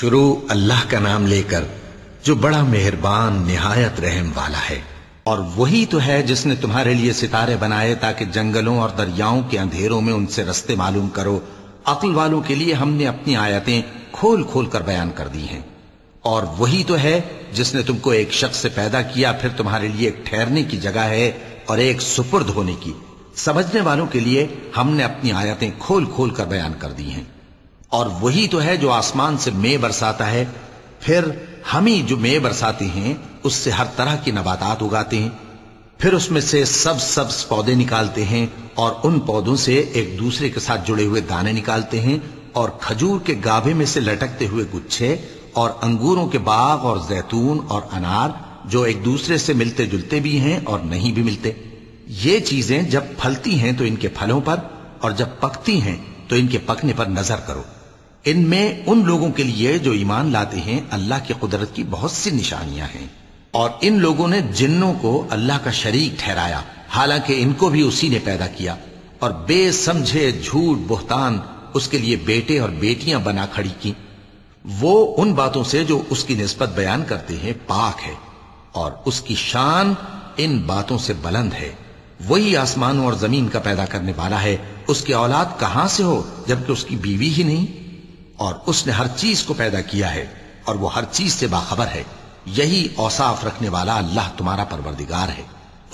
शुरू अल्लाह का नाम लेकर, जो बड़ा मेहरबान, निहायत रहम वाला है। और वही तो है जिसने तुम्हारे लिए सितारे बनाए ताकि जंगलों और दरियाओं के अंधेरों में उनसे रस्ते मालूम करो। अकल वालों के लिए हमने अपनी आयतें खोल खोल कर बयान कर दी हैं। और वही तो है जिसने तुमको एक शख्स से पैदा किया, फिर तुम्हारे लिए एक ठहरने की जगह है और एक सुपुर्द होने की। समझने वालों के लिए हमने अपनी आयतें खोल खोल कर बयान कर दी हैं। और वही तो है जो आसमान से मे बरसाता है। फिर हम ही जो मे बरसाते हैं, उससे हर तरह की नबातात उगाते हैं। फिर उसमें से सब सब्ज पौधे निकालते हैं और उन पौधों से एक दूसरे के साथ जुड़े हुए दाने निकालते हैं और खजूर के गाभे में से लटकते हुए गुच्छे और अंगूरों के बाग और जैतून और अनार जो एक दूसरे से मिलते जुलते भी हैं और नहीं भी मिलते। ये चीज़ें जब फलती हैं तो इनके फलों पर और जब पकती हैं तो इनके पकने पर नज़र करो। इनमें उन लोगों के लिए जो ईमान लाते हैं, अल्लाह की कुदरत की बहुत सी निशानियाँ हैं। और इन लोगों ने जिन्नों को अल्लाह का शरीक ठहराया, हालाँकि इनको भी उसी ने पैदा किया। और बेसमझे, झूठ, बोहतान, उसके लिए बेटे और बेटियाँ बना खड़ी की। वो उन बातों से जो उसकी निस्बत बयान करते हैं, पाक है। और उसकी शान इन बातों से बुलंद है। वही आसमानों और ज़मीन का पैदा करने वाला है। उसकी औलाद कहाँ से हो, जबकि उसकी बीवी ही नहीं? और उसने हर चीज़ को पैदा किया है और वो हर चीज़ से बाखबर है। यही औसाफ रखने वाला अल्लाह तुम्हारा परवरदिगार है।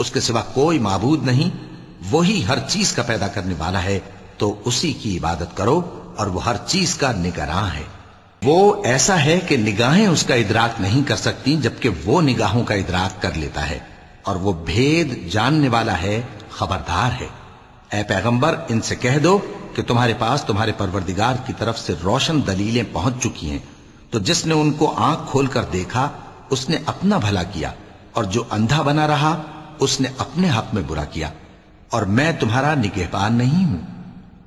उसके सिवा कोई माबूद नहीं, वही हर चीज़ का पैदा करने वाला है तो उसी की इबादत करो और वो हर चीज़ का निगरान है। वो ऐसा है कि निगाहें उसका इदराक नहीं कर सकती, जबकि वो निगाहों का इदराक कर लेता है और वो भेद जानने वाला है, खबरदार है। ए पैगंबर, इनसे कह दो कि तुम्हारे पास तुम्हारे परवरदिगार की तरफ़ से रोशन दलीलें पहुँच चुकी हैं। तो जिसने उनको आँख खोलकर देखा, उसने अपना भला किया, और जो अंधा बना रहा, उसने अपने हक में बुरा किया। और मैं तुम्हारा निगहबान नहीं हूँ।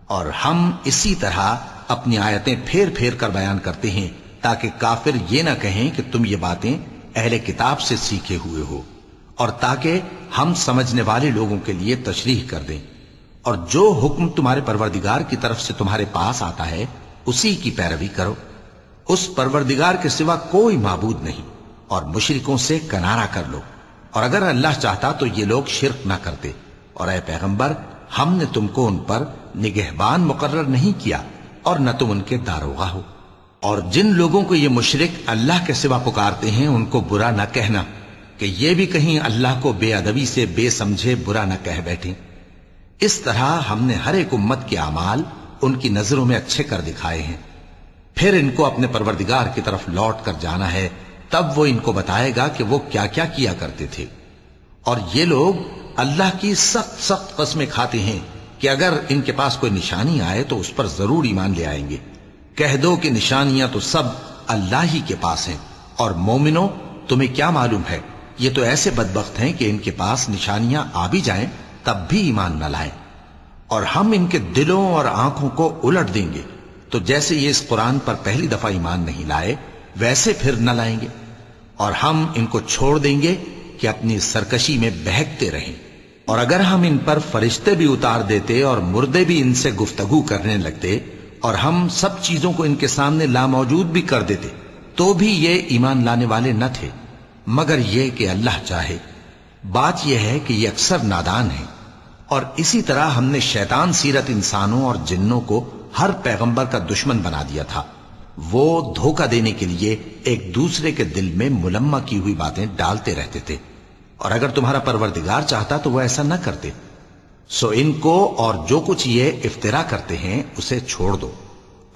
और हम इसी तरह अपनी आयतें फेर फेर कर बयान करते हैं, ताकि काफिर ये ना कहें कि तुम ये बातें अहले किताब से सीखे हुए हो, और ताकि हम समझने वाले लोगों के लिए तशरीह कर दें। और जो हुक्म तुम्हारे परवरदिगार की तरफ़ से तुम्हारे पास आता है, उसी की पैरवी करो। उस परवरदिगार के सिवा कोई माबूद नहीं, और मुशरिकों से कनारा कर लो। और अगर अल्लाह चाहता तो ये लोग शिरक ना करते। और अय पैगंबर, हमने तुमको उन पर निगहबान मुकर्र नहीं किया, और न तुम उनके दारोगा हो। और जिन लोगों को ये मुशरिक अल्लाह के सिवा पुकारते हैं, उनको बुरा न कहना, कि ये भी कहीं अल्लाह को बेअदबी से बेसमझे बुरा न कह बैठे। इस तरह हमने हर एक उम्मत के अमाल उनकी नज़रों में अच्छे कर दिखाए हैं। फिर इनको अपने परवरदिगार की तरफ़ लौट कर जाना है, तब वो इनको बताएगा कि वो क्या क्या किया करते थे। और ये लोग अल्लाह की सख्त सख्त कस्में खाते हैं कि अगर इनके पास कोई निशानी आए तो उस पर ज़रूर ईमान ले आएँगे। कह दो कि निशानियाँ तो सब अल्लाह ही के पास हैं, और मोमिनो, तुम्हें क्या मालूम है? ये तो ऐसे बदबख्त हैं कि इनके पास निशानियाँ आ भी जाएँ तब भी ईमान न लाएँ। और हम इनके दिलों और आँखों को उलट देंगे। तो जैसे ये इस कुरान पर पहली दफ़ा ईमान नहीं लाए, वैसे फिर न लाएँगे। और हम इनको छोड़ देंगे कि अपनी सरकशी में बहकते रहें। और अगर हम इन पर फरिश्ते भी उतार देते और मुर्दे भी इनसे गुफ्तगु करने लगते, और हम सब चीज़ों को इनके सामने लामौजूद भी कर देते तो भी ये ईमान लाने वाले न थे। मगर ये कि अल्लाह चाहे। बात यह है कि ये अक्सर नादान है। और इसी तरह हमने शैतान सीरत इंसानों और जिन्नों को हर पैगंबर का दुश्मन बना दिया था। वो धोखा देने के लिए एक दूसरे के दिल में मुलम्मा की हुई बातें डालते रहते थे। और अगर तुम्हारा परवरदिगार चाहता तो वह ऐसा न करते। सो इनको और जो कुछ ये इफ्तरा करते हैं, उसे छोड़ दो।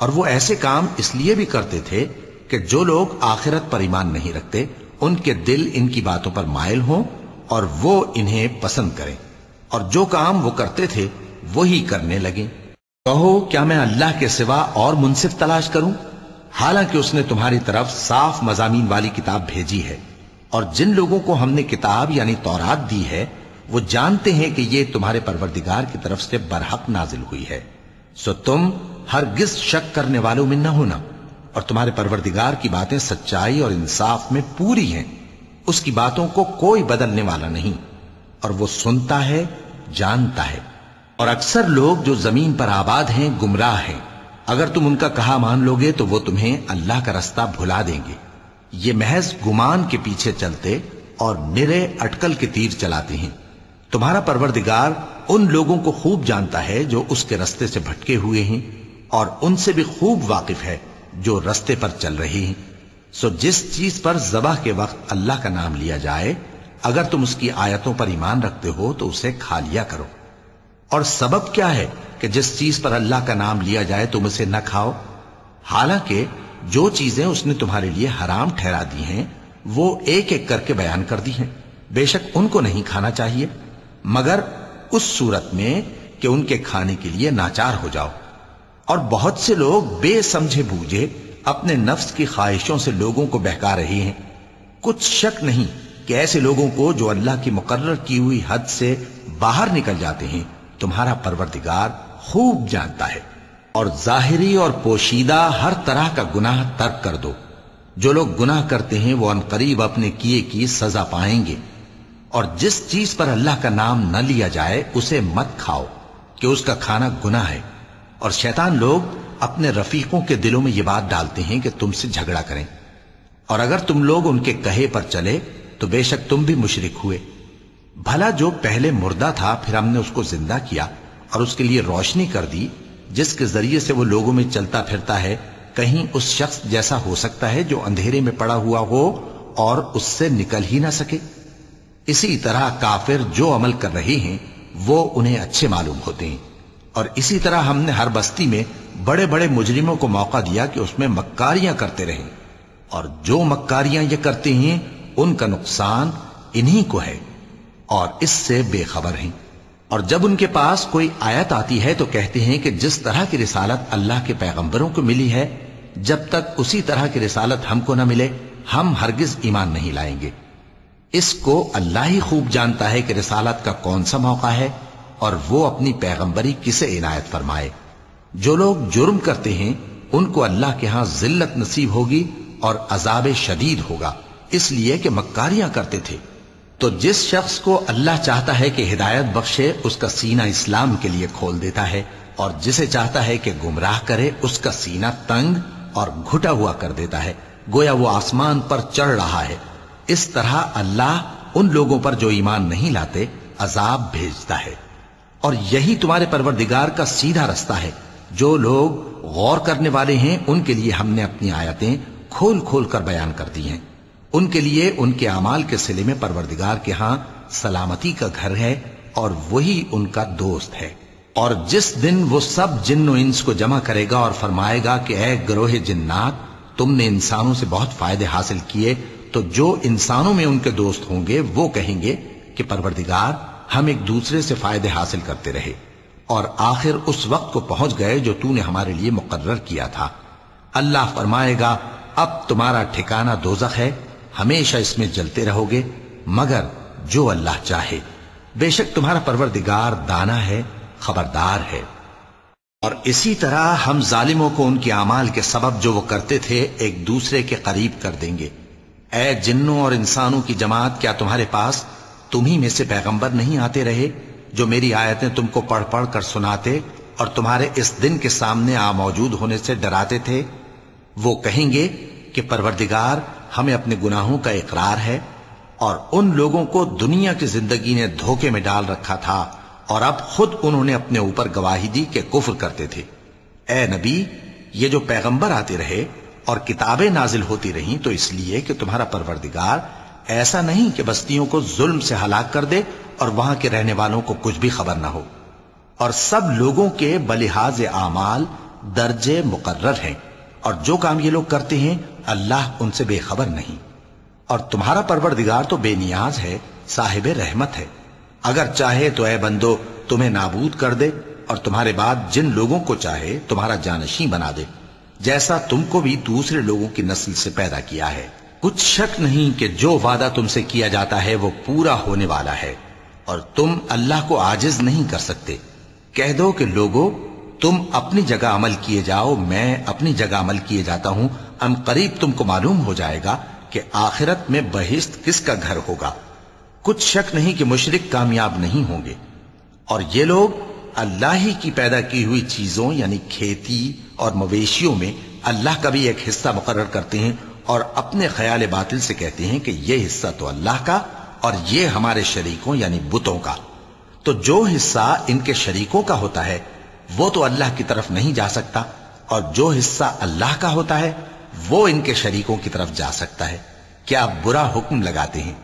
और वो ऐसे काम इसलिए भी करते थे कि जो लोग आखिरत पर ईमान नहीं रखते, उनके दिल इनकी बातों पर मायल हों और वो इन्हें पसंद करें। और जो काम वो करते थे, वही करने लगे। कहो, क्या मैं अल्लाह के सिवा और मुनसिफ तलाश करूँ? हालाँकि उसने तुम्हारी तरफ़ साफ़ मजामीन वाली किताब भेजी है, और जिन लोगों को हमने किताब यानी तौरात दी है, वो जानते हैं कि ये तुम्हारे परवरदिगार की तरफ़ से बरहक नाजिल हुई है। सो तुम हर गिस शक करने वालों में न होना, और तुम्हारे परवरदिगार की बातें सच्चाई और इंसाफ में पूरी हैं। उसकी बातों को कोई बदलने वाला नहीं। और वो सुनता है, जानता है। और अक्सर लोग जो ज़मीन पर आबाद हैं, गुमराह हैं। अगर तुम उनका कहा मान लोगे तो वो तुम्हें अल्लाह का रास्ता भुला देंगे। ये महज गुमान के पीछे चलते और निरे अटकल के तीर चलाते हैं। तुम्हारा परवरदिगार उन लोगों को खूब जानता है, जो उसके रस्ते से भटके हुए हैं, और उनसे भी खूब वाकिफ है, जो रस्ते पर चल रहे हैं। सो जिस चीज़ पर जबह के वक्त अल्लाह का नाम लिया जाए अगर तुम उसकी आयतों पर ईमान रखते हो तो उसे खा लिया करो। और सबब क्या है कि जिस चीज़ पर अल्लाह का नाम लिया जाए, तुम उसे न खाओ? हालाँकि, जो चीज़ें उसने तुम्हारे लिए हराम ठहरा दी हैं, वो एक एक करके बयान कर दी हैं। बेशक उनको नहीं खाना चाहिए, मगर उस सूरत में कि उनके खाने के लिए नाचार हो जाओ। और बहुत से लोग बेसमझे बूझे अपने नफ्स की ख्वाहिशों से लोगों को बहका रहे हैं। कुछ शक नहीं कि ऐसे लोगों को जो अल्लाह की मुकर्र की हुई हद से बाहर निकल जाते हैं, तुम्हारा परवरदिगार खूब जानता है और जाहिरी और पोशीदा हर तरह का गुनाह तर्क कर दो। जो लोग गुनाह करते हैं, वो अनकरीब अपने किए की सजा पाएँगे। और जिस चीज़ पर अल्लाह का नाम न लिया जाए, उसे मत खाओ कि उसका खाना गुनाह है। और शैतान लोग अपने रफीकों के दिलों में यह बात डालते हैं कि तुमसे झगड़ा करें। और अगर तुम लोग उनके कहे पर चले तो बेशक तुम भी मुशरिक हुए। भला जो पहले मुर्दा था, फिर हमने उसको ज़िंदा किया और उसके लिए रोशनी कर दी, जिसके ज़रिए से वो लोगों में चलता फिरता है, कहीं उस शख्स जैसा हो सकता है जो अंधेरे में पड़ा हुआ हो और उससे निकल ही ना सके। इसी तरह काफिर जो अमल कर रहे हैं, वो उन्हें अच्छे मालूम होते हैं। और इसी तरह हमने हर बस्ती में बड़े बड़े मुजरिमों को मौका दिया कि उसमें मक्कारियाँ करते रहें। और जो मक्कारियाँ ये करते हैं उनका नुकसान इन्हीं को है और इससे बेखबर हैं। और जब उनके पास कोई आयत आती है तो कहते हैं कि जिस तरह की रिसालत अल्लाह के पैगंबरों को मिली है, जब तक उसी तरह की रिसालत हमको न मिले, हम हरगिज ईमान नहीं लाएँगे। इसको अल्लाह ही खूब जानता है कि रिसालत का कौन सा मौका है और वो अपनी पैगंबरी किसे इनायत फरमाए। जो लोग जुर्म करते हैं, उनको अल्लाह के यहाँ जिल्लत नसीब होगी और अजाब शदीद होगा। इसलिए कि मक्कारियाँ करते थे। तो जिस शख्स को अल्लाह चाहता है कि हिदायत बख्शे, उसका सीना इस्लाम के लिए खोल देता है और जिसे चाहता है कि गुमराह करे, उसका सीना तंग और घुटा हुआ कर देता है। गोया वो आसमान पर चढ़ रहा है। इस तरह अल्लाह उन लोगों पर जो ईमान नहीं लाते, अजाब भेजता है। और यही तुम्हारे परवरदिगार का सीधा रास्ता है। जो लोग गौर करने वाले हैं, उनके लिए हमने अपनी आयतें खोल खोल कर बयान कर दी हैं। उनके लिए उनके अमाल के सिले में परवरदिगार के यहाँ सलामती का घर है और वही उनका दोस्त है। और जिस दिन वो सब जिन्न इंस को जमा करेगा और फरमाएगा कि ए ग्रोह जिन्नात, तुमने इंसानों से बहुत फ़ायदे हासिल किए तो जो इंसानों में उनके दोस्त होंगे, वो कहेंगे कि, परवरदिगार, हम एक दूसरे से फ़ायदे हासिल करते रहे और आखिर उस वक्त को पहुँच गए जो तूने हमारे लिए मुकर्र किया था। अल्लाह फरमाएगा, अब तुम्हारा ठिकाना दोजख है हमेशा इसमें जलते रहोगे, मगर जो अल्लाह चाहे। बेशक तुम्हारा परवरदिगार दाना है, खबरदार है। और इसी तरह हम जालिमों को उनके अमाल के सबब जो वो करते थे, एक दूसरे के करीब कर देंगे। ए जिन्नों और इंसानों की जमात, क्या तुम्हारे पास तुम्ही में से पैगंबर नहीं आते रहे, जो मेरी आयतें तुमको पढ़ पढ़ कर सुनाते और तुम्हारे इस दिन के सामने आ मौजूद होने से डराते थे? वो कहेंगे कि परवरदिगार हमें अपने गुनाहों का इकरार है और उन लोगों को दुनिया की ज़िंदगी ने धोखे में डाल रखा था और अब खुद उन्होंने अपने ऊपर गवाही दी के कुफर करते थे। ए नबी, ये जो पैगंबर आते रहे और किताबें नाजिल होती रहीं तो इसलिए कि तुम्हारा परवरदिगार ऐसा नहीं कि बस्तियों को जुल्म से हलाक कर दे और वहाँ के रहने वालों को कुछ भी खबर ना हो। और सब लोगों के बलिहाज आमाल दर्जे मुकर्र हैं। और जो काम ये लोग करते हैं अल्लाह उनसे बेखबर नहीं। और तुम्हारा परवरदिगार तो बेनियाज है, साहिब रहमत है। अगर चाहे तो ए बंदो, तुम्हें नाबूद कर दे और तुम्हारे बाद जिन लोगों को चाहे तुम्हारा जानशी बना दे। जैसा तुमको भी दूसरे लोगों की नस्ल से पैदा किया है। कुछ शक नहीं कि जो वादा तुमसे किया जाता है वो पूरा होने वाला है। और तुम अल्लाह को आजिज नहीं कर सकते। कह दो कि, लोगों, तुम अपनी जगह अमल किए जाओ, मैं अपनी जगह अमल किए जाता हूँ अन करीब तुमको मालूम हो जाएगा कि आखिरत में बहिस्त किसका घर होगा। कुछ शक नहीं कि मुशरिक कामयाब नहीं होंगे। और ये लोग अल्लाह ही की पैदा की हुई चीज़ों, यानी खेती और मवेशियों में अल्लाह का भी एक हिस्सा मुकर करते हैं और अपने ख्याल बातिल से कहते हैं कि यह हिस्सा तो अल्लाह का और ये हमारे शरीकों, यानी बुतों का। तो जो हिस्सा इनके शरीकों का होता है, वो तो अल्लाह की तरफ़ नहीं जा सकता और जो हिस्सा अल्लाह का होता है वो इनके शरीकों की तरफ़ जा सकता है। क्या बुरा हुक्म लगाते हैं?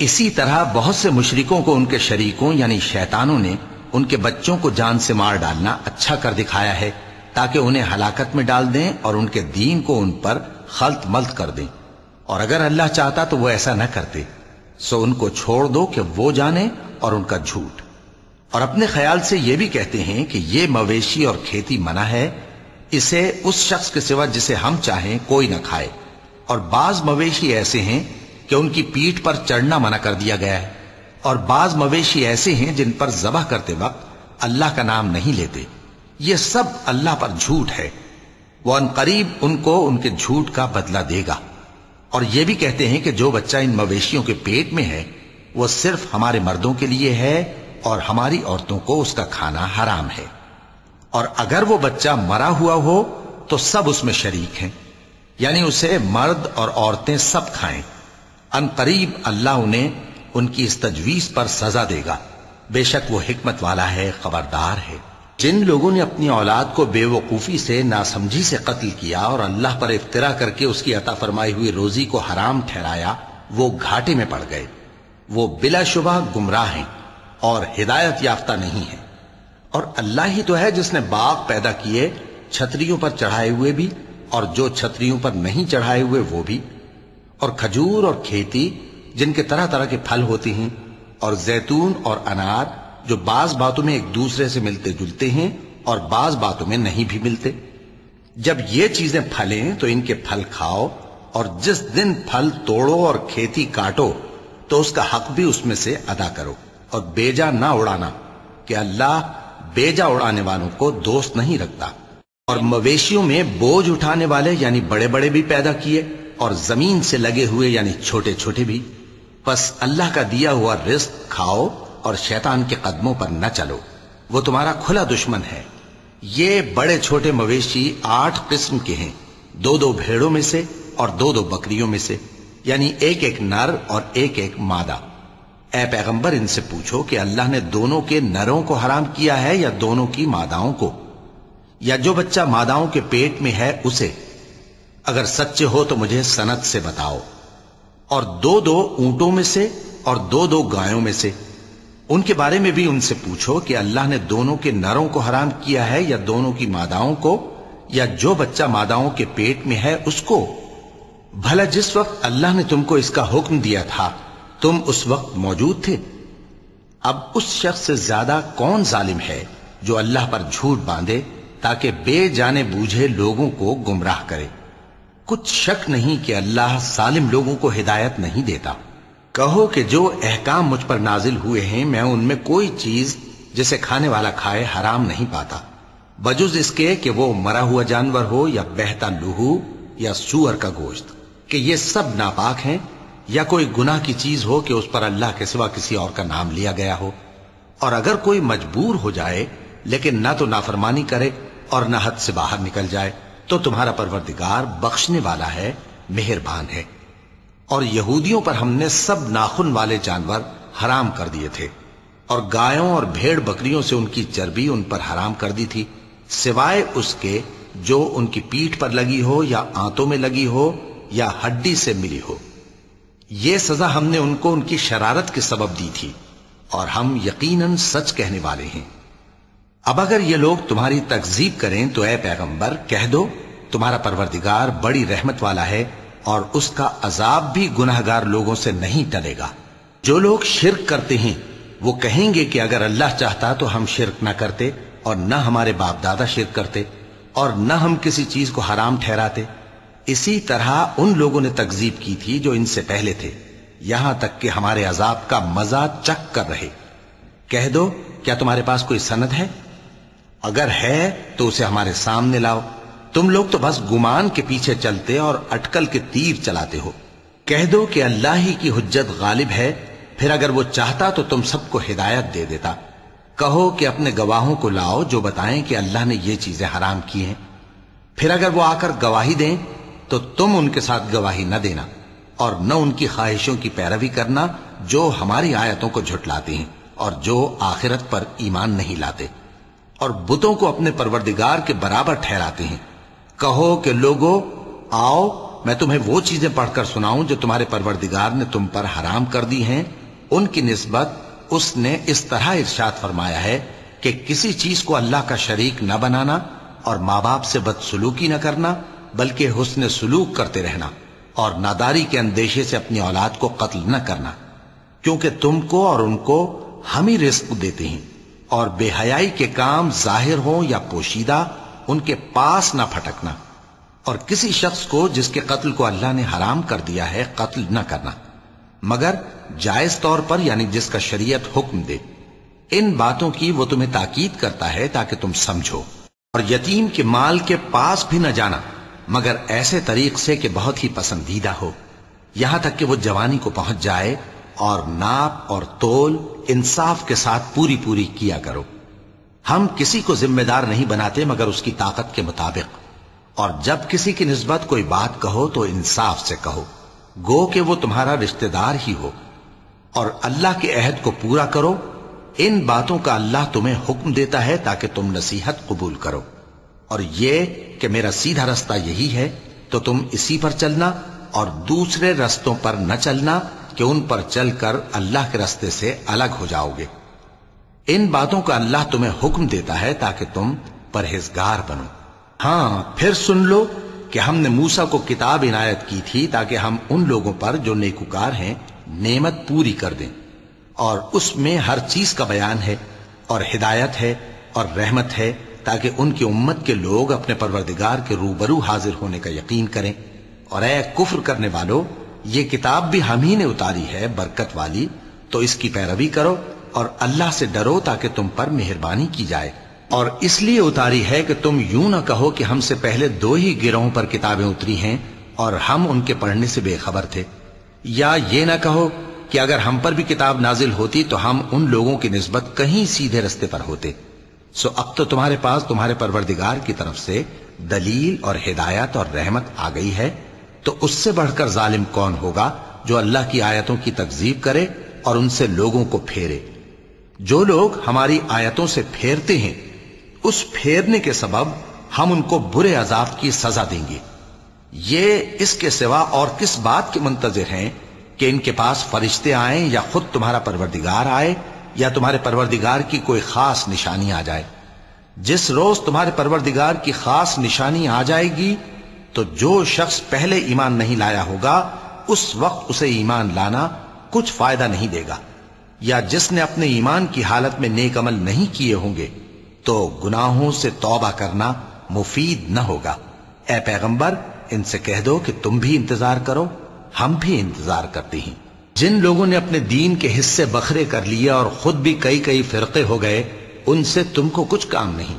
इसी तरह बहुत से मुशरिकों को उनके शरीकों यानी शैतानों ने उनके बच्चों को जान से मार डालना अच्छा कर दिखाया है, ताकि उन्हें हलाकत में डाल दें और उनके दीन को उन पर खलत मल्त कर दें। और अगर अल्लाह चाहता तो वो ऐसा न करते। सो उनको छोड़ दो कि वो जाने और उनका झूठ। और अपने ख्याल से ये भी कहते हैं कि ये मवेशी और खेती मना है इसे उस शख्स के सिवा जिसे हम चाहें कोई ना खाए। और बाज मवेशी ऐसे हैं कि उनकी पीठ पर चढ़ना मना कर दिया गया है। और बाज मवेशी ऐसे हैं जिन पर जबह करते वक्त अल्लाह का नाम नहीं लेते। ये सब अल्लाह पर झूठ है। वो अनकरीब उनको उनके झूठ का बदला देगा। और ये भी कहते हैं कि जो बच्चा इन मवेशियों के पेट में है, वो सिर्फ़ हमारे मर्दों के लिए है और हमारी औरतों को उसका खाना हराम है। और अगर वो बच्चा मरा हुआ हो तो सब उसमें शरीक हैं। यानी उसे मर्द और औरतें सब खाएँ। अनकरीब अल्लाह उन्हें उनकी इस तजवीज पर सजा देगा। बेशक वो हिकमत वाला है, खबरदार है। जिन लोगों ने अपनी औलाद को बेवकूफ़ी से, नासमझी से कत्ल किया और अल्लाह पर इफ्तरा करके उसकी अता फरमाई हुई रोजी को हराम ठहराया, वो घाटे में पड़ गए। वो बिलाशुबा गुमराह हैं और हिदायत याफ्ता नहीं है। और अल्लाह ही तो है जिसने बाग पैदा किए, छतरियों पर चढ़ाए हुए भी और जो छतरियों पर नहीं चढ़ाए हुए वो भी। और खजूर और खेती, जिनके तरह तरह के फल होते हैं, और जैतून और अनार, जो बाज बातों में एक दूसरे से मिलते जुलते हैं और बाज बातों में नहीं भी मिलते। जब ये चीज़ें फलें तो इनके फल खाओ, और जिस दिन फल तोड़ो और खेती काटो तो उसका हक भी उसमें से अदा करो। और बेजा ना उड़ाना कि अल्लाह बेजा उड़ाने वालों को दोस्त नहीं रखता। और मवेशियों में बोझ उठाने वाले यानी बड़े बड़े भी पैदा किए और ज़मीन से लगे हुए यानी छोटे छोटे भी। बस अल्लाह का दिया हुआ रिस्क खाओ और शैतान के कदमों पर न चलो। वो तुम्हारा खुला दुश्मन है। ये बड़े छोटे मवेशी आठ किस्म के हैं। दो दो भेड़ों में से और दो दो बकरियों में से। यानी एक एक नर और एक एक मादा। ए पैगंबर, इनसे पूछो कि अल्लाह ने दोनों के नरों को हराम किया है या दोनों की मादाओं को? या जो बच्चा मादाओं के पेट में है, उसे? अगर सच्चे हो तो मुझे सनत से बताओ। और दो दो ऊंटों में से और दो दो गायों में से। उनके बारे में भी उनसे पूछो कि अल्लाह ने दोनों के नरों को हराम किया है या दोनों की मादाओं को? या जो बच्चा मादाओं के पेट में है, उसको? भला जिस वक्त अल्लाह ने तुमको इसका हुक्म दिया था तुम उस वक्त मौजूद थे। अब उस शख्स से ज़्यादा कौन जालिम है जो अल्लाह पर झूठ बांधे ताकि बेजाने बूझे लोगों को गुमराह करे? कुछ शक नहीं कि अल्लाह सालिम लोगों को हिदायत नहीं देता। कहो कि जो अहकाम मुझ पर नाजिल हुए हैं, मैं उनमें कोई चीज़ जिसे खाने वाला खाए हराम नहीं पाता। बजुज इसके कि वो मरा हुआ जानवर हो या बहता लूहू या सुअर का गोश्त, कि ये सब नापाक हैं या कोई गुनाह की चीज़ हो कि उस पर अल्लाह के सिवा किसी और का नाम लिया गया हो। और अगर कोई मजबूर हो जाए, लेकिन ना तो नाफरमानी करे और न हद से बाहर निकल जाए तो तुम्हारा परवरदिगार बख्शने वाला है, मेहरबान है। और यहूदियों पर हमने सब नाखुन वाले जानवर हराम कर दिए थे, और गायों और भेड़ बकरियों से उनकी चर्बी उन पर हराम कर दी थी, सिवाय उसके जो उनकी पीठ पर लगी हो या आंतों में लगी हो या हड्डी से मिली हो। यह सजा हमने उनको उनकी शरारत के सबब दी थी, और हम यकीनन सच कहने वाले हैं। अब अगर ये लोग तुम्हारी तकजीब करें तो ए पैगंबर, कह दो, तुम्हारा परवरदिगार बड़ी रहमत वाला है, और उसका अजाब भी गुनाहगार लोगों से नहीं टलेगा। जो लोग शिरक करते हैं, वो कहेंगे कि अगर अल्लाह चाहता तो हम शिरक न करते, और न हमारे बाप दादा शिरक करते, और न हम किसी चीज़ को हराम ठहराते। इसी तरह उन लोगों ने तकजीब की थी जो इनसे पहले थे। यहाँ तक कि हमारे अजाब का मज़ा चक कर रहे। कह दो, क्या तुम्हारे पास कोई सनद है? अगर है तो उसे हमारे सामने लाओ। तुम लोग तो बस गुमान के पीछे चलते और अटकल के तीर चलाते हो। कह दो कि अल्लाह ही की हुज्जत गालिब है, फिर अगर वो चाहता तो तुम सबको हिदायत दे देता। कहो कि अपने गवाहों को लाओ जो बताएँ कि अल्लाह ने ये चीज़ें हराम की हैं। फिर अगर वो आकर गवाही दें तो तुम उनके साथ गवाही न देना और न उनकी ख्वाहिशों की पैरवी करना जो हमारी आयतों को झुटलाती हैं और जो आखिरत पर ईमान नहीं लाते और बुतों को अपने परवरदिगार के बराबर ठहराते हैं। कहो कि लोगो, आओ, मैं तुम्हें वो चीज़ें पढ़कर सुनाऊं जो तुम्हारे परवरदिगार ने तुम पर हराम कर दी हैं। उनकी निस्बत उसने इस तरह इर्शाद फरमाया है कि किसी चीज़ को अल्लाह का शरीक न बनाना और माँ बाप से बदसलूकी न करना बल्कि हुसन सलूक करते रहना और नादारी के अंदेशे से अपनी औलाद को कत्ल न करना, क्योंकि तुमको और उनको हम ही रिस्क देते हैं और बेहयाई के काम ज़ाहिर हो या पोशीदा, उनके पास ना फटकना। और किसी शख्स को जिसके कत्ल को अल्लाह ने हराम कर दिया है, कत्ल न करना। मगर जायज़ तौर पर, यानी जिसका शरीयत हुक्म दे, इन बातों की वो तुम्हें ताकीद करता है ताकि तुम समझो। और यतीम के माल के पास भी न जाना। मगर ऐसे तरीक से कि बहुत ही पसंदीदा हो। यहाँ तक कि वो जवानी को पहुँच जाए और नाप और तोल इंसाफ के साथ पूरी पूरी किया करो। हम किसी को जिम्मेदार नहीं बनाते मगर उसकी ताकत के मुताबिक। और जब किसी की नस्बत कोई बात कहो तो इंसाफ से कहो। गो कि वो तुम्हारा रिश्तेदार ही हो। और अल्लाह के अहद को पूरा करो। इन बातों का अल्लाह तुम्हें हुक्म देता है ताकि तुम नसीहत कबूल करो। और ये कि मेरा सीधा रास्ता यही है तो तुम इसी पर चलना और दूसरे रस्तों पर न चलना कि उन पर चलकर अल्लाह के रास्ते से अलग हो जाओगे। इन बातों का अल्लाह तुम्हें हुक्म देता है ताकि तुम परहेजगार बनो। हाँ फिर सुन लो कि हमने मूसा को किताब इनायत की थी ताकि हम उन लोगों पर जो नेकुकार हैं, नेमत पूरी कर दें। और उसमें हर चीज़ का बयान है और हिदायत है और रहमत है ताकि उनकी उम्मत के लोग अपने परवरदिगार के रूबरू हाजिर होने का यकीन करें। और ए कुफ्र करने वालों, ये किताब भी हम ही ने उतारी है, बरकत वाली। तो इसकी पैरवी करो और अल्लाह से डरो ताकि तुम पर मेहरबानी की जाए। और इसलिए उतारी है कि तुम यूँ ना कहो कि हमसे पहले दो ही गिरोहों पर किताबें उतरी हैं और हम उनके पढ़ने से बेखबर थे। या ये ना कहो कि अगर हम पर भी किताब नाजिल होती तो हम उन लोगों की नस्बत कहीं सीधे रस्ते पर होते। सो अब तो तुम्हारे पास तुम्हारे परवरदिगार की तरफ़ से दलील और हिदायत और रहमत आ गई है तो उससे बढ़कर जालिम कौन होगा जो अल्लाह की आयतों की तकजीब करे और उनसे लोगों को फेरे? जो लोग हमारी आयतों से फेरते हैं, उस फेरने के सबब हम उनको बुरे अजाब की सजा देंगे। ये इसके सिवा और किस बात के मुंतजर हैं कि इनके पास फरिश्ते आए या खुद तुम्हारा परवरदिगार आए या तुम्हारे परवरदिगार की कोई खास निशानी आ जाए। जिस रोज तुम्हारे परवरदिगार की खास निशानी आ जाएगी तो जो शख्स पहले ईमान नहीं लाया होगा, उस वक्त उसे ईमान लाना कुछ फ़ायदा नहीं देगा। या जिसने अपने ईमान की हालत में नेक अमल नहीं किए होंगे तो गुनाहों से तौबा करना मुफीद न होगा। ए पैगंबर, इनसे कह दो कि तुम भी इंतज़ार करो, हम भी इंतज़ार करते हैं। जिन लोगों ने अपने दीन के हिस्से बखरे कर लिए और खुद भी कई कई फिरके हो गए, उनसे तुमको कुछ काम नहीं।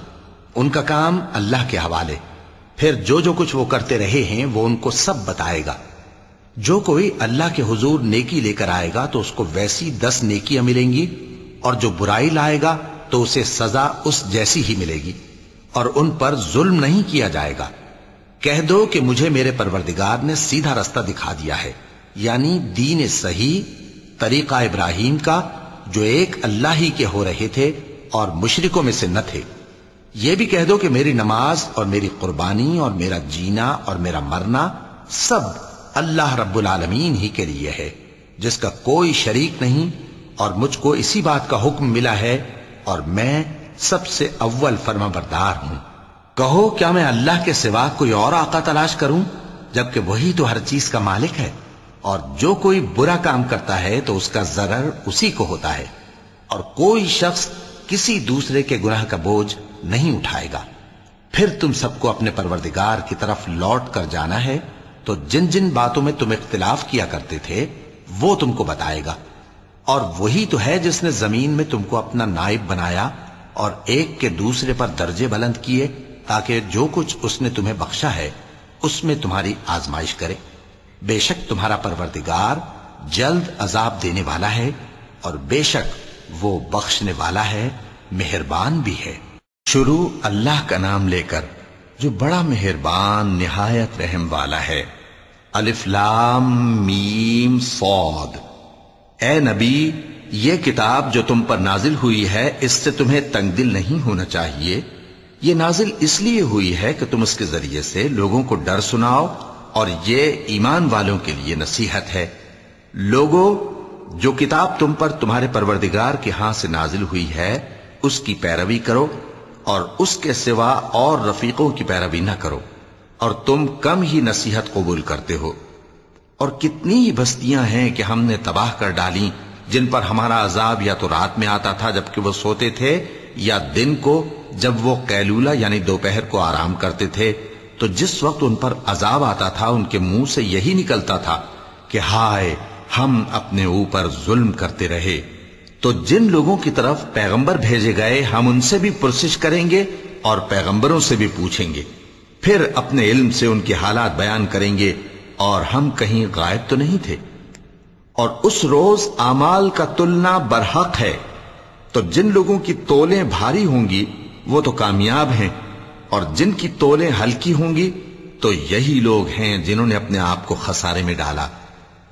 उनका काम अल्लाह के हवाले। फिर जो जो कुछ वो करते रहे हैं, वो उनको सब बताएगा। जो कोई अल्लाह के हुजूर नेकी लेकर आएगा तो उसको वैसी दस नेकियाँ मिलेंगी, और जो बुराई लाएगा तो उसे सजा उस जैसी ही मिलेगी, और उन पर जुल्म नहीं किया जाएगा। कह दो कि मुझे मेरे परवरदिगार ने सीधा रास्ता दिखा दिया है। यानी दीन सही, तरीका इब्राहिम का, जो एक अल्लाह ही के हो रहे थे और मुशरिकों में से न थे। ये भी कह दो कि मेरी नमाज़ और मेरी कुर्बानी और मेरा जीना और मेरा मरना सब अल्लाह रब्बुल ही के लिए है, जिसका कोई शरीक नहीं और मुझको इसी बात का हुक्म मिला है और मैं सबसे अव्वल फर्मा बरदार हूँ। कहो, क्या मैं अल्लाह के सिवा कोई और आका तलाश करूँ, जबकि वही तो हर चीज़ का मालिक है? और जो कोई बुरा काम करता है तो उसका जरर उसी को होता है, और कोई शख्स किसी दूसरे के गुनाह का बोझ नहीं उठाएगा। फिर तुम सबको अपने परवरदिगार की तरफ़ लौट कर जाना है तो जिन जिन बातों में तुम इख्तिलाफ किया करते थे, वो तुमको बताएगा। और वही तो है जिसने ज़मीन में तुमको अपना नाइब बनाया, और एक के दूसरे पर दर्जे बुलंद किए, ताकि जो कुछ उसने तुम्हें बख्शा है, उसमें तुम्हारी आजमाइश करे। बेशक तुम्हारा परवरदिगार जल्द अजाब देने वाला है और बेशक वो बख्शने वाला है, मेहरबान भी है। शुरू अल्लाह का नाम लेकर, जो बड़ा मेहरबान, निहायत रहम वाला है। अलिफ्लाम मीम सौद। ए नबी, ये किताब जो तुम पर नाजिल हुई है, इससे तुम्हें तंगदिल नहीं होना चाहिए। ये नाजिल इसलिए हुई है कि तुम इसके ज़रिए से लोगों को डर सुनाओ और ये ईमान वालों के लिए नसीहत है। लोगों, जो किताब तुम पर तुम्हारे परवरदिगार के हाथ से नाजिल हुई है, उसकी पैरवी करो और उसके सिवा और रफीकों की पैरवी न करो और तुम कम ही नसीहत कबूल करते हो। और कितनी ही बस्तियाँ हैं कि हमने तबाह कर डाली, जिन पर हमारा अजाब या तो रात में आता था जबकि वो सोते थे, या दिन को जब वो कैलूला यानी दोपहर को आराम करते थे तो जिस वक्त उन पर अजाब आता था, उनके मुँह से यही निकलता था कि हाय, हम अपने ऊपर जुल्म करते रहे। तो जिन लोगों की तरफ़ पैगंबर भेजे गए, हम उनसे भी पुरसिश करेंगे और पैगंबरों से भी पूछेंगे। फिर अपने इल्म से उनके हालात बयान करेंगे और हम कहीं गायब तो नहीं थे। और उस रोज आमाल का तुलना बरहक है। तो जिन लोगों की तोलें भारी होंगी, वो तो कामयाब हैं। और जिनकी तोलें हल्की होंगी तो यही लोग हैं जिन्होंने अपने आप को खसारे में डाला।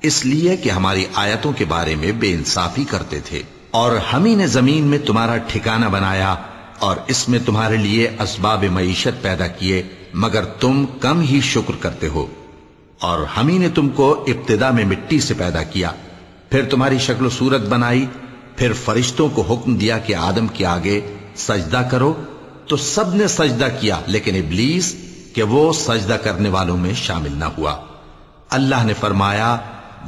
इसलिए कि हमारी आयतों के बारे में बेइंसाफी करते थे। और हम ही ने ज़मीन में तुम्हारा ठिकाना बनाया, और इसमें तुम्हारे लिए असबाब मीशत पैदा किए, मगर तुम कम ही शुक्र करते हो। और हम ही ने तुमको इब्तदा में मिट्टी से पैदा किया। फिर तुम्हारी शक्ल सूरत बनाई, फिर फरिश्तों को हुक्म दिया कि आदम के आगे सजदा करो तो सबने सजदा किया, लेकिन इबलीस कि वो सजदा करने वालों में शामिल ना हुआ। अल्लाह ने फरमाया,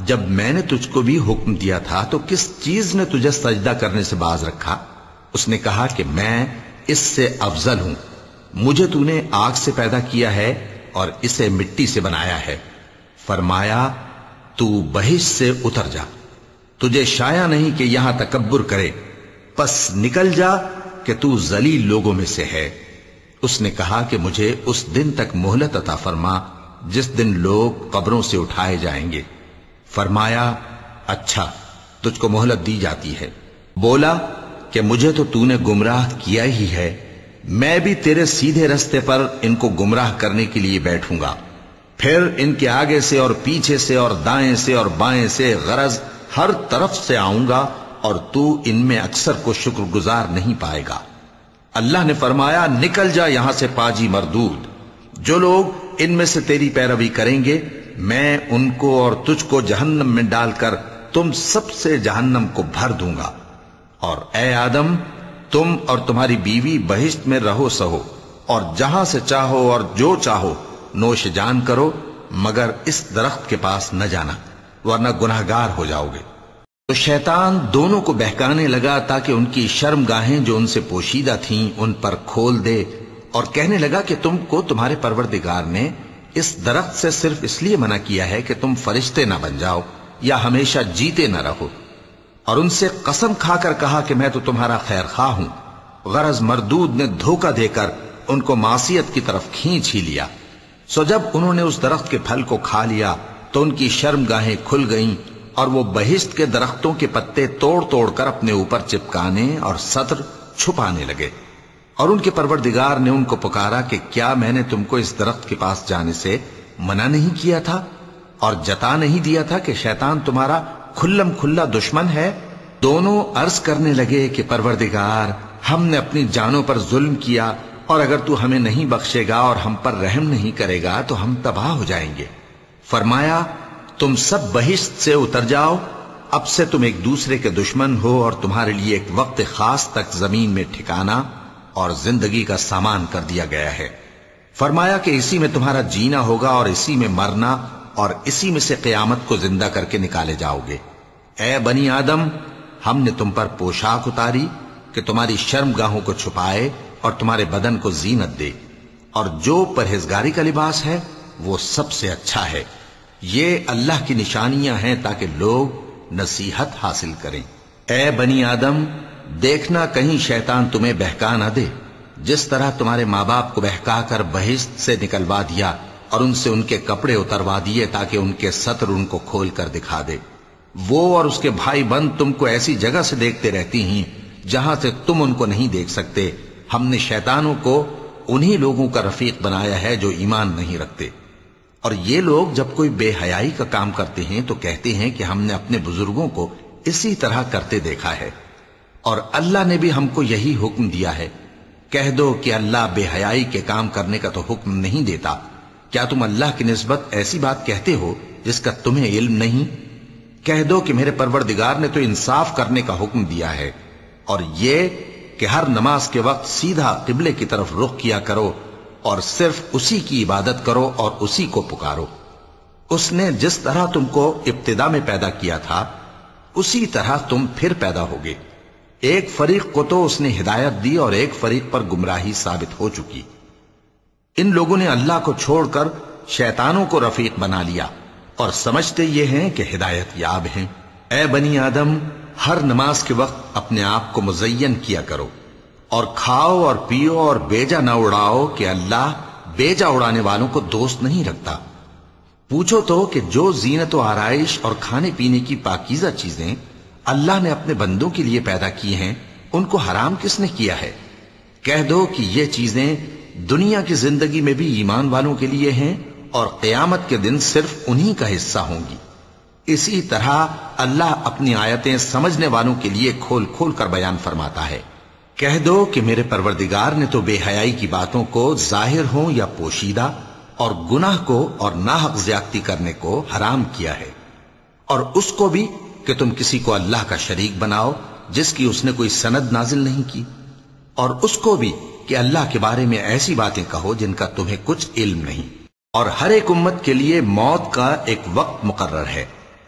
जब मैंने तुझको भी हुक्म दिया था तो किस चीज़ ने तुझे सजदा करने से बाज रखा? उसने कहा कि मैं इससे अफजल हूँ। मुझे तूने आग से पैदा किया है और इसे मिट्टी से बनाया है। फरमाया, तू बहिश से उतर जा। तुझे शाया नहीं कि यहाँ तकबर करे। बस निकल जा कि तू जली लोगों में से है। उसने कहा कि मुझे उस दिन तक मोहलत अता फरमा, जिस दिन लोग कब्रों से उठाए जाएँगे। फरमाया अच्छा तुझको मोहलत दी जाती है। बोला कि मुझे तो तूने गुमराह किया ही है। मैं भी तेरे सीधे रस्ते पर इनको गुमराह करने के लिए बैठूँगा। फिर इनके आगे से और पीछे से और दाएँ से और बाएँ से गरज हर तरफ़ से आऊँगा और तू इनमें अक्सर को शुक्रगुजार नहीं पाएगा। अल्लाह ने फरमाया, निकल जा यहाँ से पाजी मरदूद। जो लोग इनमें से तेरी पैरवी करेंगे, मैं उनको और तुझको जहन्नम में डालकर तुम सबसे जहन्नम को भर दूँगा। और ए आदम, तुम और तुम्हारी बीवी बहिश्त में रहो सहो, और जहाँ से चाहो और जो चाहो, नोश जान करो, मगर इस दरख्त के पास न जाना, वरना गुनाहगार हो जाओगे। तो शैतान दोनों को बहकाने लगा ताकि उनकी शर्म गाहें जो उनसे पोशीदा थीं, उन पर खोल दे और कहने लगा कि तुमको तुम्हारे परवरदिगार ने इस दरख्त से सिर्फ़ इसलिए मना किया है कि तुम फरिश्ते ना बन जाओ या हमेशा जीते ना रहो। और उनसे कसम खाकर कहा कि मैं तो तुम्हारा खैर खा हूँ। गरज मरदूद ने धोखा देकर उनको मासीत की तरफ़ खींच ही लिया। सो जब उन्होंने उस दरख्त के फल को खा लिया तो उनकी शर्म गाहें खुल गईं और वो बहिश्त के दरख्तों के पत्ते तोड़ तोड़कर अपने ऊपर चिपकाने और सत्र छुपाने लगे। और उनके परवरदिगार ने उनको पुकारा कि क्या मैंने तुमको इस दरख्त के पास जाने से मना नहीं किया था? और जता नहीं दिया था कि शैतान तुम्हारा खुल्लम खुल्ला दुश्मन है? दोनों अर्ज़ करने लगे कि परवरदिगार, हमने अपनी जानों पर जुल्म किया और अगर तू हमें नहीं बख्शेगा और हम पर रहम नहीं करेगा तो हम तबाह हो जाएँगे। फरमाया तुम सब बहिश्त से उतर जाओ। अब से तुम एक दूसरे के दुश्मन हो और तुम्हारे लिए एक वक्त खास तक ज़मीन में ठिकाना और ज़िंदगी का सामान कर दिया गया है। फरमाया कि इसी में तुम्हारा जीना होगा और इसी में मरना और इसी में से कयामत को ज़िंदा करके निकाले जाओगे। ए बनी आदम, हमने तुम पर पोशाक उतारी कि तुम्हारी शर्म गाहों को छुपाए और तुम्हारे बदन को जीनत दे। और जो परहेजगारी का लिबास है, वो सबसे अच्छा है। ये अल्लाह की निशानियाँ हैं ताकि लोग नसीहत हासिल करें। ए बनी आदम, देखना कहीं शैतान तुम्हें बहका ना दे। जिस तरह तुम्हारे माँ बाप को बहका कर बहिश्त से निकलवा दिया और उनसे उनके कपड़े उतरवा दिए ताकि उनके सत्र उनको खोल कर दिखा दे। वो और उसके भाई बंद तुमको ऐसी जगह से देखते रहती हैं, जहाँ से तुम उनको नहीं देख सकते। हमने शैतानों को उन्हीं लोगों का रफीक बनाया है जो ईमान नहीं रखते। और ये लोग जब कोई बेहयाई का काम करते हैं तो कहते हैं कि हमने अपने बुज़ुर्गों को इसी तरह करते देखा है और अल्लाह ने भी हमको यही हुक्म दिया है। कह दो कि अल्लाह बेहयाई के काम करने का तो हुक्म नहीं देता। क्या तुम अल्लाह की नस्बत ऐसी बात कहते हो जिसका तुम्हें इल्म नहीं? कह दो कि मेरे परवरदिगार ने तो इंसाफ करने का हुक्म दिया है। और ये कि हर नमाज़ के वक्त सीधा किबले की तरफ़ रुख किया करो और सिर्फ़ उसी की इबादत करो और उसी को पुकारो। उसने जिस तरह तुमको इब्तिदा में पैदा किया था, उसी तरह तुम फिर पैदा होगे। एक फरीक को तो उसने हिदायत दी और एक फरीक पर गुमराही साबित हो चुकी। इन लोगों ने अल्लाह को छोड़कर शैतानों को रफीक बना लिया और समझते ये हैं कि हिदायत याब हैं। ए बनी आदम, हर नमाज़ के वक्त अपने आप को मुजयन किया करो। और खाओ और पियो और बेजा न उड़ाओ कि अल्लाह बेजा उड़ाने वालों को दोस्त नहीं रखता। पूछो तो कि जो जीनत व आरइश और खाने पीने की पाकिजा चीज़ें अल्लाह ने अपने बंदों के लिए पैदा की हैं, उनको हराम किसने किया है? कह दो कि ये चीज़ें दुनिया की ज़िंदगी में भी ईमान वालों के लिए हैं और कयामत के दिन सिर्फ़ उन्हीं का हिस्सा होंगी। इसी तरह अल्लाह अपनी आयतें समझने वालों के लिए खोल खोल कर बयान फरमाता है। कह दो कि मेरे परवरदिगार ने तो बेहयाई की बातों को ज़ाहिर हो या पोशीदा, और गुनाह को और नाहक ज्यादती करने को हराम किया है। और उसको भी कि तुम किसी को अल्लाह का शरीक बनाओ, जिसकी उसने कोई सनद नाजिल नहीं की। और उसको भी कि अल्लाह के बारे में ऐसी बातें कहो जिनका तुम्हें कुछ इल्म नहीं। और हर एक उम्मत के लिए मौत का एक वक्त मुकर्र है।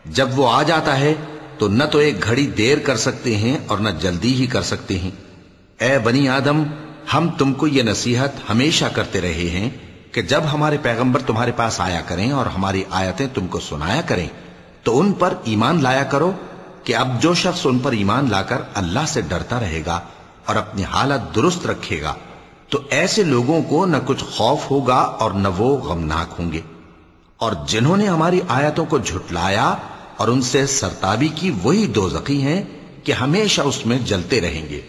जब वो आ जाता है तो न तो एक घड़ी देर कर सकते हैं और न जल्दी ही कर सकते हैं। ए बनी आदम, हम तुमको ये नसीहत हमेशा करते रहे हैं कि जब हमारे पैगंबर तुम्हारे पास आया करें और हमारी आयतें तुमको सुनाया करें तो उन पर ईमान लाया करो कि अब जो शख्स उन पर ईमान लाकर अल्लाह से डरता रहेगा और अपनी हालत दुरुस्त रखेगा तो ऐसे लोगों को न कुछ खौफ होगा और न वो गमनाक होंगे। और जिन्होंने हमारी आयतों को झुटलाया और उनसे सरताबी की वही दो जकी हैं कि हमेशा उसमें जलते रहेंगे।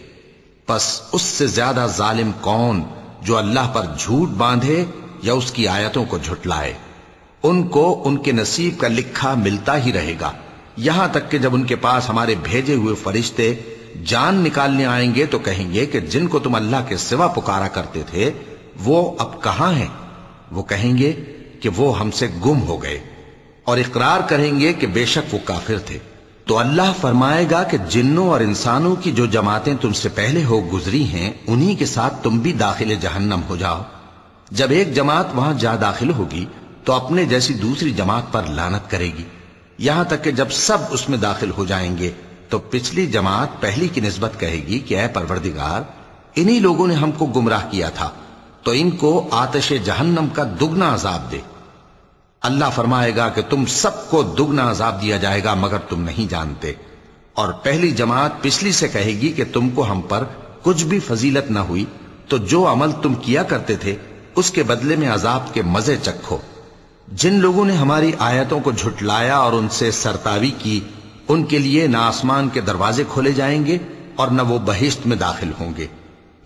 बस उससे ज़्यादा जालिम कौन जो अल्लाह पर झूठ बांधे या उसकी आयतों को झुटलाए? उनको उनके नसीब का लिखा मिलता ही रहेगा। यहाँ तक कि जब उनके पास हमारे भेजे हुए फरिश्ते जान निकालने आएँगे तो कहेंगे कि जिनको तुम अल्लाह के सिवा पुकारा करते थे, वो अब कहाँ हैं? वो कहेंगे कि वो हमसे गुम हो गए और इकरार करेंगे कि बेशक वो काफिर थे। तो अल्लाह फरमाएगा कि जिन्नों और इंसानों की जो जमातें तुमसे पहले हो गुजरी हैं, उन्हीं के साथ तुम भी दाखिल जहन्नम हो जाओ। जब एक जमात वहाँ जा दाखिल होगी तो अपने जैसी दूसरी जमात पर लानत करेगी। यहाँ तक कि जब सब उसमें दाखिल हो जाएँगे तो पिछली जमात पहली की नस्बत कहेगी कि अः परवरदिगार, इन्हीं लोगों ने हमको गुमराह किया था तो इनको आतश जहन्नम का दुगना अजाब दे। अल्लाह फरमाएगा कि तुम सबको दुगना अजाब दिया जाएगा, मगर तुम नहीं जानते। और पहली जमात पिछली से कहेगी कि तुमको हम पर कुछ भी फजीलत ना हुई तो जो अमल तुम किया करते थे, उसके बदले में अजाब के मज़े चखो। जिन लोगों ने हमारी आयतों को झुटलाया और उनसे सरतावी की, उनके लिए न आसमान के दरवाजे खोले जाएँगे और न वो बहिश्त में दाखिल होंगे।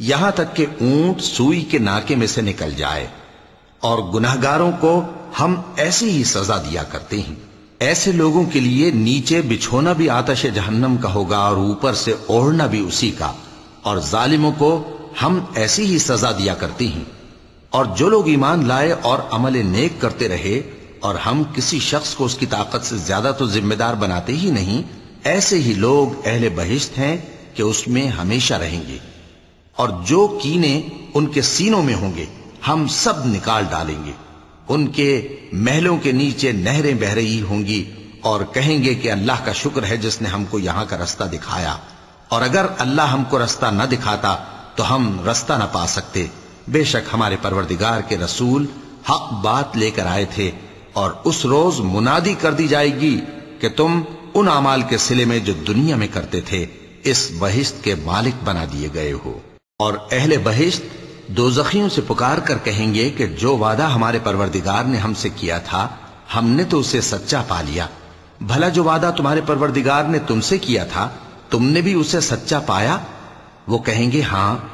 यहाँ तक कि ऊँट सुई के नाके में से निकल जाए। और गुनाहगारों को हम ऐसी ही सजा दिया करते हैं। ऐसे लोगों के लिए नीचे बिछोना भी आतश जहन्नम का होगा और ऊपर से ओढ़ना भी उसी का। और जालिमों को हम ऐसी ही सजा दिया करते हैं। और जो लोग ईमान लाए और अमल नेक करते रहे, और हम किसी शख्स को उसकी ताकत से ज़्यादा तो जिम्मेदार बनाते ही नहीं, ऐसे ही लोग अहले बहिश्त हैं कि उसमें हमेशा रहेंगे। और जो कीने उनके सीनों में होंगे, हम सब निकाल डालेंगे। उनके महलों के नीचे नहरें बह रही होंगी और कहेंगे कि अल्लाह का शुक्र है जिसने हमको यहाँ का रास्ता दिखाया। और अगर अल्लाह हमको रास्ता न दिखाता तो हम रास्ता न पा सकते। बेशक हमारे परवरदिगार के रसूल हक बात लेकर आए थे और उस रोज मुनादी कर दी जाएगी कि तुम उन अमाल के सिले में जो दुनिया में करते थे, इस बहिश्त के मालिक बना दिए गए हो। और अहले बहिश्त दो जखियों से पुकार कर कहेंगे कि जो वादा हमारे परवरदिगार ने हमसे किया था, हमने तो उसे सच्चा पा लिया। भला जो वादा तुम्हारे परवरदिगार ने तुमसे किया था, तुमने भी उसे सच्चा पाया? वो कहेंगे, हाँ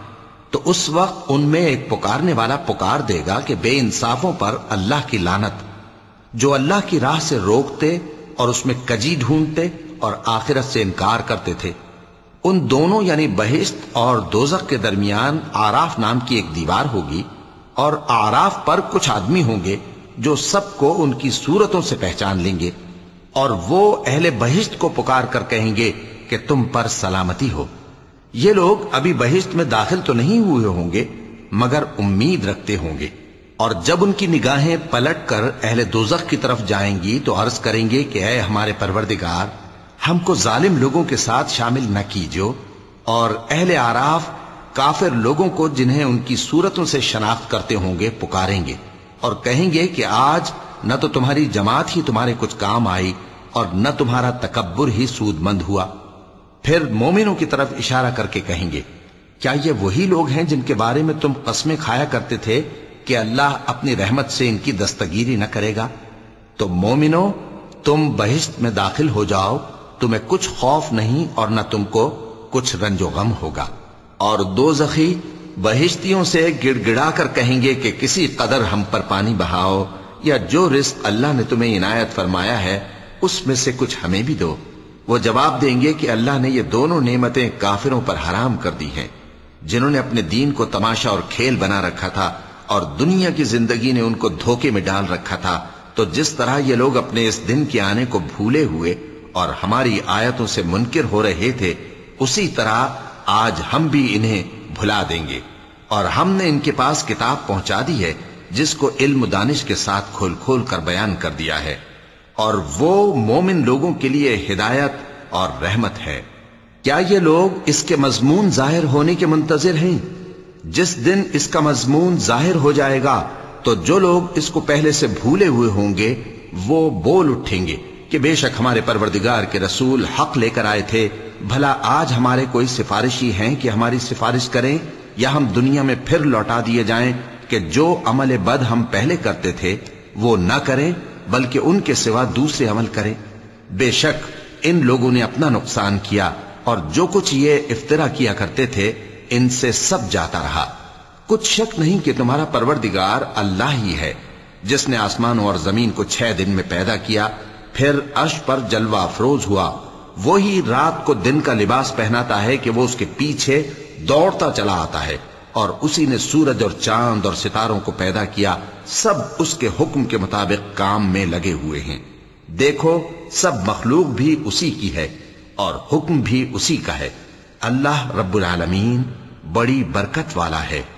तो उस वक्त उनमें एक पुकारने वाला पुकार देगा कि बेइंसाफों पर अल्लाह की लानत, जो अल्लाह की राह से रोकते और उसमें कजी ढूंढते और आखिरत से इनकार करते थे। उन दोनों, यानी बहिश्त और दोजक के दरमियान आराफ नाम की एक दीवार होगी और आराफ पर कुछ आदमी होंगे जो सबको उनकी सूरतों से पहचान लेंगे और वो अहले बहिश्त को पुकार कर कहेंगे कि तुम पर सलामती हो। ये लोग अभी बहिश्त में दाखिल तो नहीं हुए होंगे, मगर उम्मीद रखते होंगे। और जब उनकी निगाहें पलट कर अहले दोजख की तरफ़ जाएँगी तो अर्ज़ करेंगे कि अय हमारे परवरदिगार हमको जालिम लोगों के साथ शामिल न कीजो और अहले आराफ काफिर लोगों को जिन्हें उनकी सूरतों से शनाख्त करते होंगे पुकारेंगे और कहेंगे कि आज न तो तुम्हारी जमात ही तुम्हारे कुछ काम आई और न तुम्हारा तकबर ही सूदमंद हुआ। फिर मोमिनों की तरफ़ इशारा करके कहेंगे, क्या ये वही लोग हैं जिनके बारे में तुम कस्में खाया करते थे कि अल्लाह अपनी रहमत से इनकी दस्तगीरी न करेगा? तो मोमिनो, तुम बहिश्त में दाखिल हो जाओ तुम्हें कुछ खौफ नहीं और न तुमको कुछ रंजो गम होगा। और दो जखी बहिश्तियों से गिड़गिड़ा कर कहेंगे कि किसी कदर हम पर पानी बहाओ, या जो रिस्क अल्लाह ने तुम्हें इनायत फरमाया है, उसमें से कुछ हमें भी दो। वो जवाब देंगे कि अल्लाह ने ये दोनों नेमतें काफिरों पर हराम कर दी हैं, जिन्होंने अपने दीन को तमाशा और खेल बना रखा था, और दुनिया की ज़िंदगी ने उनको धोखे में डाल रखा था। तो जिस तरह ये लोग अपने इस दिन के आने को भूले हुए और हमारी आयतों से मुनकिर हो रहे थे, उसी तरह आज हम भी इन्हें भुला देंगे। और हमने इनके पास किताब पहुँचा दी है, जिसको इल्म दानिश के साथ खोल खोल कर बयान कर दिया है। और वो मोमिन लोगों के लिए हिदायत और रहमत है। क्या ये लोग इसके मजमून ज़ाहिर होने के मुंतजर हैं? जिस दिन इसका मजमून ज़ाहिर हो जाएगा तो जो लोग इसको पहले से भूले हुए होंगे, वो बोल उठेंगे। कि बेशक हमारे परवरदिगार के रसूल हक लेकर आए थे, भला आज हमारे कोई सिफारिशी हैं कि हमारी सिफारिश करें, या हम दुनिया में फिर लौटा दिए जाएँ कि जो अमल बद हम पहले करते थे, वो न करें, बल्कि उनके सिवा दूसरे अमल करें। बेशक इन लोगों ने अपना नुकसान किया, और जो कुछ ये इफ्तरा किया करते थे, इनसे सब जाता रहा। कुछ शक नहीं कि तुम्हारा परवरदिगार अल्लाह ही है, जिसने आसमान और ज़मीन को छह दिन में पैदा किया फिर अश पर जलवा अफरोज हुआ। वो ही रात को दिन का लिबास पहनाता है कि वो उसके पीछे दौड़ता चला आता है और उसी ने सूरज और चाँद और सितारों को पैदा किया। सब उसके हुक्म के मुताबिक काम में लगे हुए हैं। देखो, सब मखलूक भी उसी की है और हुक्म भी उसी का है। अल्लाह रब्बुल आलमीन बड़ी बरकत वाला है।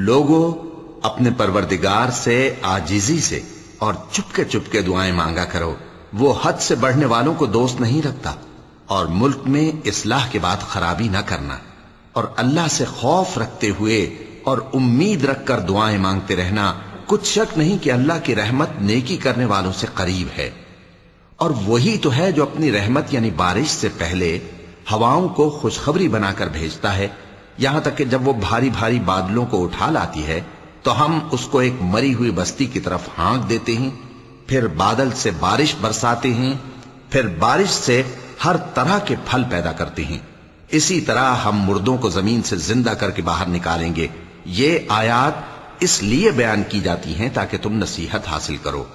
लोगों, अपने परवरदिगार से, आजीजी से और चुपके चुपके दुआएँ मांगा करो। वो हद से बढ़ने वालों को दोस्त नहीं रखता और मुल्क में इसलाह के बाद खराबी न करना और अल्लाह से खौफ रखते हुए और उम्मीद रखकर दुआएँ मांगते रहना कुछ शक नहीं कि अल्लाह की रहमत नेकी करने वालों से करीब है। और वही तो है जो अपनी रहमत यानी बारिश से पहले हवाओं को खुशखबरी बनाकर भेजता है। यहाँ तक कि जब वो भारी भारी बादलों को उठा लाती है तो हम उसको एक मरी हुई बस्ती की तरफ़ हाँक देते हैं फिर बादल से बारिश बरसाते हैं, फिर बारिश से हर तरह के फल पैदा करते हैं। इसी तरह हम मुर्दों को ज़मीन से ज़िंदा करके बाहर निकालेंगे। ये आयात इसलिए बयान की जाती हैं ताकि तुम नसीहत हासिल करो।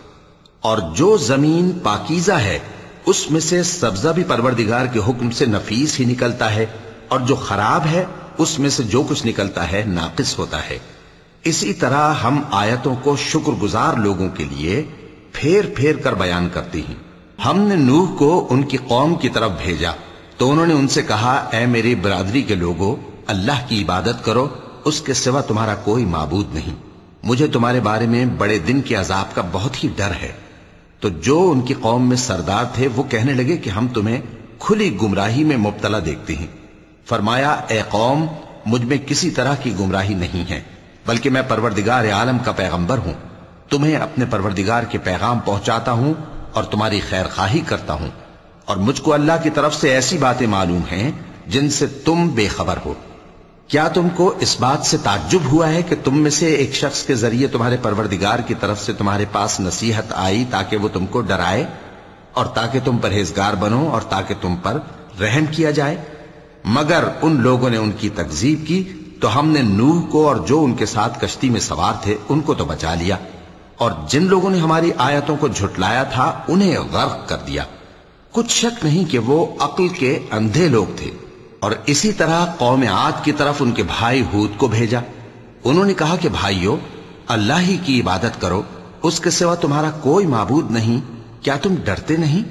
और जो ज़मीन पाकीजा है, उसमें से सब्जा भी परवरदिगार के हुक्म से नफीस ही निकलता है, और जो खराब है, उसमें से जो कुछ निकलता है, नाकिस होता है। इसी तरह हम आयतों को शुक्रगुजार लोगों के लिए फेर फेर कर बयान करती हैं। हमने नूह को उनकी कौम की तरफ़ भेजा तो उन्होंने उनसे कहा ए मेरी बरादरी के लोगों, अल्लाह की इबादत करो, उसके सिवा तुम्हारा कोई माबूद नहीं। मुझे तुम्हारे बारे में बड़े दिन के अजाब का बहुत ही डर है। तो जो उनकी कौम में सरदार थे, वो कहने लगे कि हम तुम्हें खुली गुमराही में मुबतला देखते हैं। फरमाया ए कौम, मुझमें किसी तरह की गुमराही नहीं है, बल्कि मैं परवरदिगार आलम का पैगंबर हूँ। तुम्हें अपने परवरदिगार के पैगाम पहुंचाता हूँ और तुम्हारी खैर खाही करता हूँ। और मुझको अल्लाह की तरफ़ से ऐसी बातें मालूम हैं, जिनसे तुम बेखबर हो। क्या तुमको इस बात से ताज्जुब हुआ है कि तुम में से एक शख्स के ज़रिए तुम्हारे परवरदिगार की तरफ़ से तुम्हारे पास नसीहत आई ताकि वो तुमको डराए और ताकि तुम परहेजगार बनो और ताकि तुम पर रहम किया जाए? मगर उन लोगों ने उनकी तकजीब की तो हमने नूह को और जो उनके साथ कश्ती में सवार थे, उनको तो बचा लिया। और जिन लोगों ने हमारी आयतों को झुटलाया था, उन्हें गर्क कर दिया। कुछ शक नहीं कि वो अक्ल के अंधे लोग थे। और इसी तरह कौम आद की तरफ़ उनके भाई हूद को भेजा। उन्होंने कहा कि, भाइयों, अल्लाह ही की इबादत करो। उसके सिवा तुम्हारा कोई माबूद नहीं। क्या तुम डरते नहीं?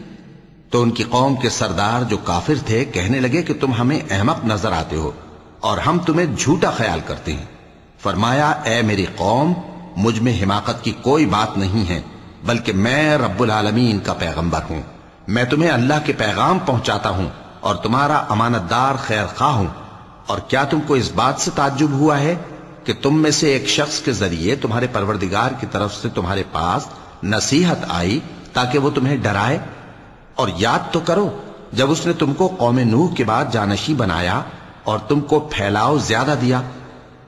तो उनकी कौम के सरदार जो काफिर थे, कहने लगे कि, तुम हमें अहमक नज़र आते हो और हम तुम्हें झूठा ख्याल करते हैं। फरमाया, ए मेरी कौम मुझमें हिमाकत की कोई बात नहीं है, बल्कि मैं रब्बुल आलमीन का पैगंबर हूँ। मैं तुम्हें अल्लाह के पैगाम पहुंचाता हूँ और तुम्हारा अमानतदार खैर खा हूँ। और क्या तुमको इस बात से ताज्जुब हुआ है कि तुम में से एक शख्स के ज़रिए तुम्हारे परवरदिगार की तरफ़ से तुम्हारे पास नसीहत आई ताकि वो तुम्हें डराए? और याद तो करो, जब उसने तुमको कौम नूह के बाद जानशी बनाया और तुमको फैलाव ज़्यादा दिया,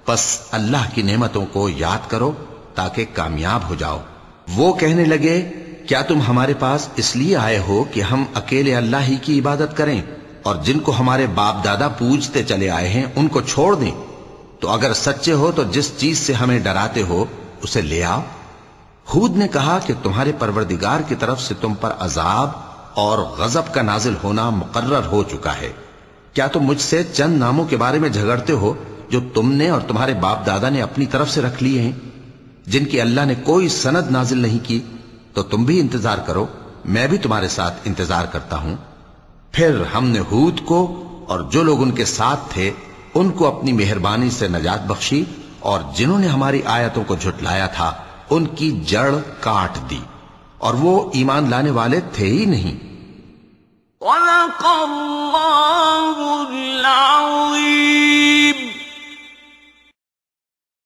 बस अल्लाह की नेमतों को याद करो ताकि कामयाब हो जाओ। वो कहने लगे, क्या तुम हमारे पास इसलिए आए हो कि हम अकेले अल्लाह ही की इबादत करें और जिनको हमारे बाप दादा पूजते चले आए हैं, उनको छोड़ दें? तो अगर सच्चे हो तो जिस चीज़ से हमें डराते हो, उसे ले आओ। हूद ने कहा कि तुम्हारे परवरदिगार की तरफ़ से तुम पर अजाब और गजब का नाजिल होना मुकर्र हो चुका है। क्या तुम मुझसे चंद नामों के बारे में झगड़ते हो, जो तुमने और तुम्हारे बाप दादा ने अपनी तरफ़ से रख लिए हैं? जिनकी अल्लाह ने कोई सनद नाजिल नहीं की तो तुम भी इंतज़ार करो, मैं भी तुम्हारे साथ इंतज़ार करता हूँ। फिर हमने हूद को और जो लोग उनके साथ थे, उनको अपनी मेहरबानी से नजात बख्शी और जिन्होंने हमारी आयतों को झुटलाया था, उनकी जड़ काट दी और वो ईमान लाने वाले थे ही नहीं।